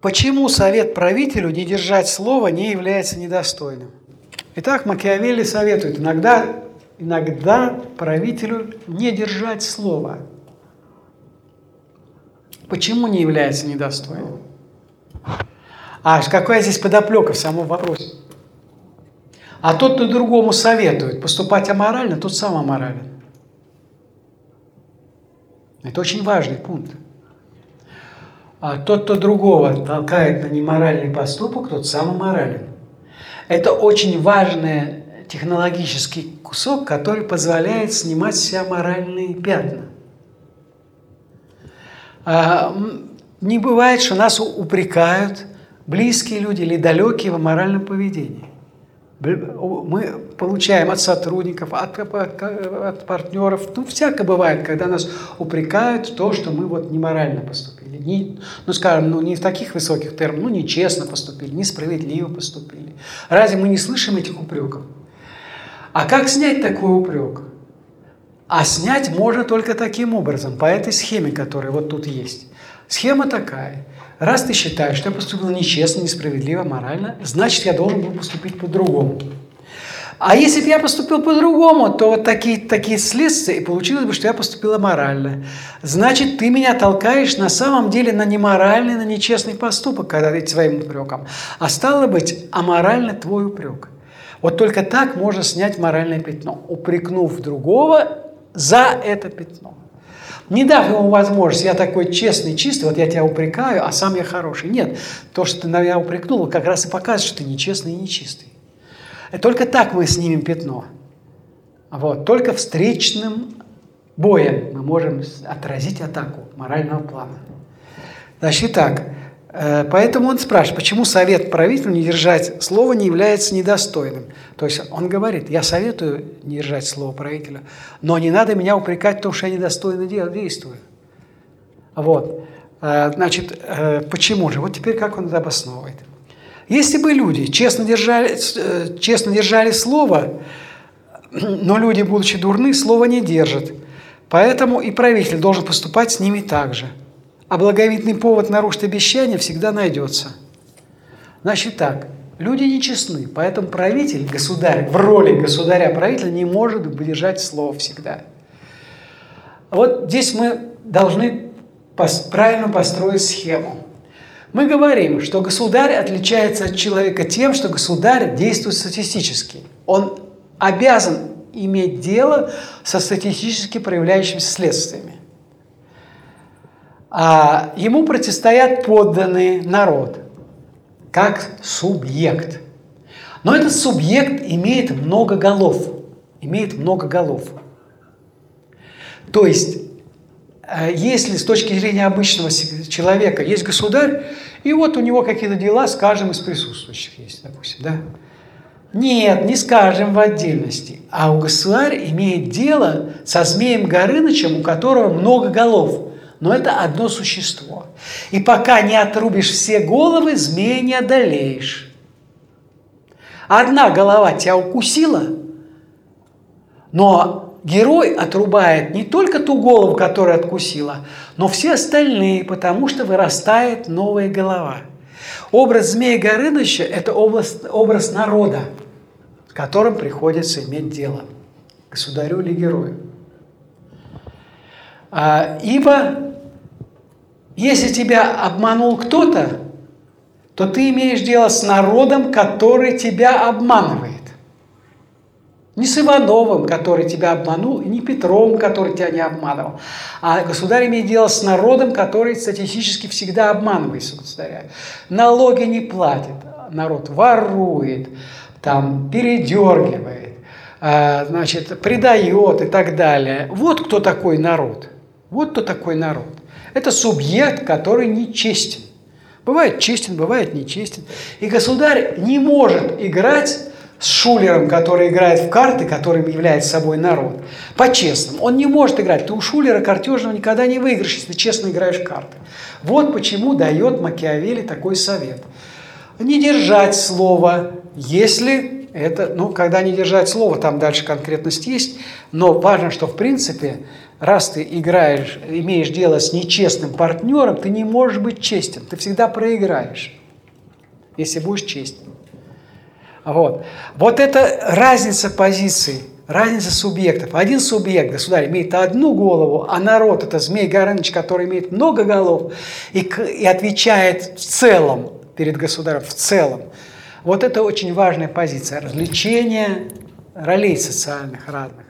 Почему совет правителю не держать слово не является недостойным? Итак, Макиавелли советует иногда, иногда правителю не держать слово. Почему не является недостойным? А какая здесь подоплека в самом вопросе? А тот, кто другому советует поступать аморально, тот сам аморален. Это очень важный пункт. А тот, кто другого толкает на неморальный поступок, тот сам аморален. Это очень важный технологический кусок, который позволяет снимать себя моральные пятна. А, не бывает, что нас упрекают близкие люди или далекие в моральном поведении. Мы получаем от сотрудников, от, от, от партнеров, ну, всякое бывает, когда нас упрекают в том, что мы вот неморально поступили. Не, ну, скажем, ну, не в таких высоких терминах, ну, нечестно поступили, несправедливо поступили. Разве мы не слышим этих упреков? А как снять такой упрек? А снять можно только таким образом, по этой схеме, которая вот тут есть. Схема такая – Раз ты считаешь, что я поступил нечестно, несправедливо, морально, значит, я должен был поступить по-другому. А если бы я поступил по-другому, то вот такие, такие следствия, и получилось бы, что я поступила морально. Значит, ты меня толкаешь на самом деле на неморальный, на нечестный поступок, когда ты своим упреком. А стало быть, аморально твой упрек. Вот только так можно снять моральное пятно, упрекнув другого за это пятно не дав ему возможность, я такой честный, чистый, вот я тебя упрекаю, а сам я хороший. Нет, то, что ты меня упрекнул, как раз и показывает, что ты нечестный и нечистый. И только так мы снимем пятно. Вот, только встречным боем мы можем отразить атаку морального плана. Значит, так, поэтому он спрашивает, почему совет правителю не держать слово не является недостойным. То есть он говорит, я советую не держать слово правителя, но не надо меня упрекать в том, что я недостойно действую. Вот. Э, значит, э, почему же? Вот теперь как он это обосновывает. Если бы люди честно держали, честно держали слово, но люди, будучи дурны, слово не держат. Поэтому и правитель должен поступать с ними так же – а благовидный повод нарушить обещание всегда найдется. Значит так, люди нечестны, поэтому правитель, государь, в роли государя-правителя не может держать слово всегда. Вот здесь мы должны правильно построить схему. Мы говорим, что государь отличается от человека тем, что государь действует статистически. Он обязан иметь дело со статистически проявляющимися следствиями а ему противостоят подданный народ, как субъект. Но этот субъект имеет много голов, имеет много голов. То есть, э, если с точки зрения обычного человека есть государь, и вот у него какие-то дела, скажем, из присутствующих есть, допустим, да? Нет, не скажем в отдельности. А у государя имеет дело со змеем Горынычем, у которого много голов – но это одно существо. И пока не отрубишь все головы, змея не одолеешь. Одна голова тебя укусила, но герой отрубает не только ту голову, которая откусила, но все остальные, потому что вырастает новая голова. Образ змея Горыныча – это образ, образ народа, с которым приходится иметь дело, государю или герою. А, ибо если тебя обманул кто-то, то ты имеешь дело с народом, который тебя обманывает. Не с Ивановым, который тебя обманул, и не Петром, который тебя не обманывал. А государь имеет дело с народом, который статистически всегда обманывает государя. Налоги не платит, народ ворует, там, передергивает, а, значит, предает и так далее. Вот кто такой народ. Вот кто такой народ. Это субъект, который нечестен. Бывает честен, бывает нечестен. И государь не может играть с шулером, который играет в карты, которым является собой народ, по-честному. Он не может играть. Ты у шулера картежного никогда не выиграешь, если честно играешь в карты. Вот почему дает Макиавелли такой совет. Не держать слово, если это, ну, когда не держать слово, там дальше конкретность есть, но важно, что в принципе раз ты играешь, имеешь дело с нечестным партнером, ты не можешь быть честен, ты всегда проиграешь, если будешь честен. Вот. Вот это разница позиций, разница субъектов. Один субъект, государь, имеет одну голову, а народ – это Змей Горыныч, который имеет много голов и, и отвечает в целом перед государем, в целом. Вот это очень важная позиция – развлечение ролей социальных разных.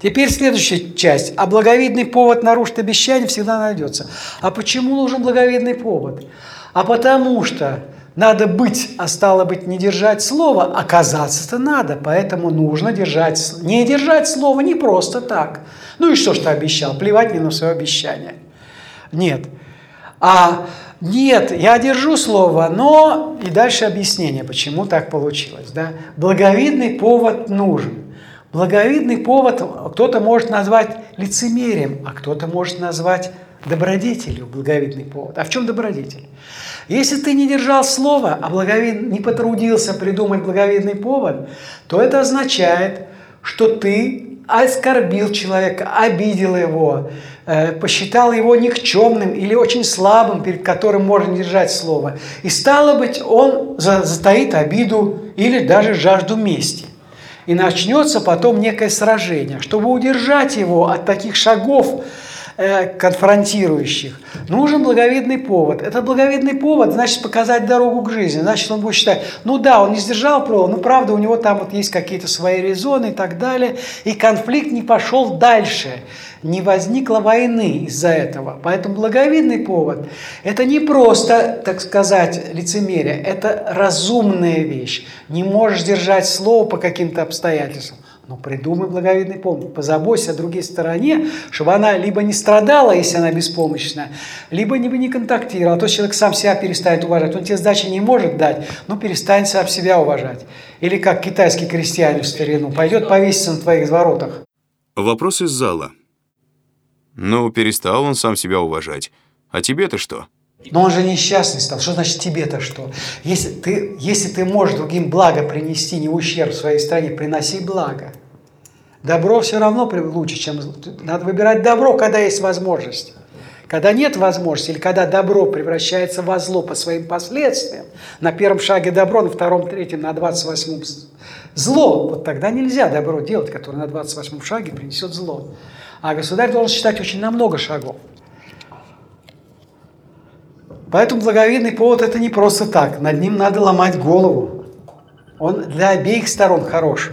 Теперь следующая часть. А благовидный повод нарушить обещание всегда найдется. А почему нужен благовидный повод? А потому что надо быть, а стало быть не держать слово, оказаться-то надо, поэтому нужно держать, не держать слово не просто так. Ну и что ж ты обещал, плевать мне на свое обещание. Нет. А нет, я держу слово, но и дальше объяснение, почему так получилось. Да? Благовидный повод нужен. Благовидный повод кто-то может назвать лицемерием, а кто-то может назвать добродетелью благовидный повод. А в чем добродетель? Если ты не держал слова, а благовид... не потрудился придумать благовидный повод, то это означает, что ты оскорбил человека, обидел его, э, посчитал его никчемным или очень слабым, перед которым можно держать слово. И стало быть, он затаит обиду или даже жажду мести. И начнется потом некое сражение. Чтобы удержать его от таких шагов, конфронтирующих, нужен благовидный повод. Этот благовидный повод значит показать дорогу к жизни. Значит, он будет считать, ну да, он не сдержал провод, ну правда, у него там вот есть какие-то свои резоны и так далее. И конфликт не пошел дальше не возникло войны из-за этого. Поэтому благовидный повод – это не просто, так сказать, лицемерие, это разумная вещь. Не можешь держать слово по каким-то обстоятельствам. Но придумай благовидный повод. Позаботься о другой стороне, чтобы она либо не страдала, если она беспомощна, либо не, не контактировала. А то человек сам себя перестанет уважать. Он тебе сдачи не может дать, но перестанет сам себя уважать. Или как китайский крестьянин в старину, пойдет повеситься на твоих воротах. Вопрос из зала. Ну, перестал он сам себя уважать. А тебе-то что? Но он же несчастный стал. Что значит тебе-то что? Если ты, если ты можешь другим благо принести, не ущерб своей стране, приноси благо. Добро все равно лучше, чем. Надо выбирать добро, когда есть возможность. Когда нет возможности, или когда добро превращается во зло по своим последствиям, на первом шаге добро, на втором, третьем, на двадцать восьмом зло, вот тогда нельзя добро делать, которое на двадцать восьмом шаге принесет зло. А государь должен считать очень на много шагов. Поэтому благовидный повод – это не просто так. Над ним надо ломать голову. Он для обеих сторон хорош.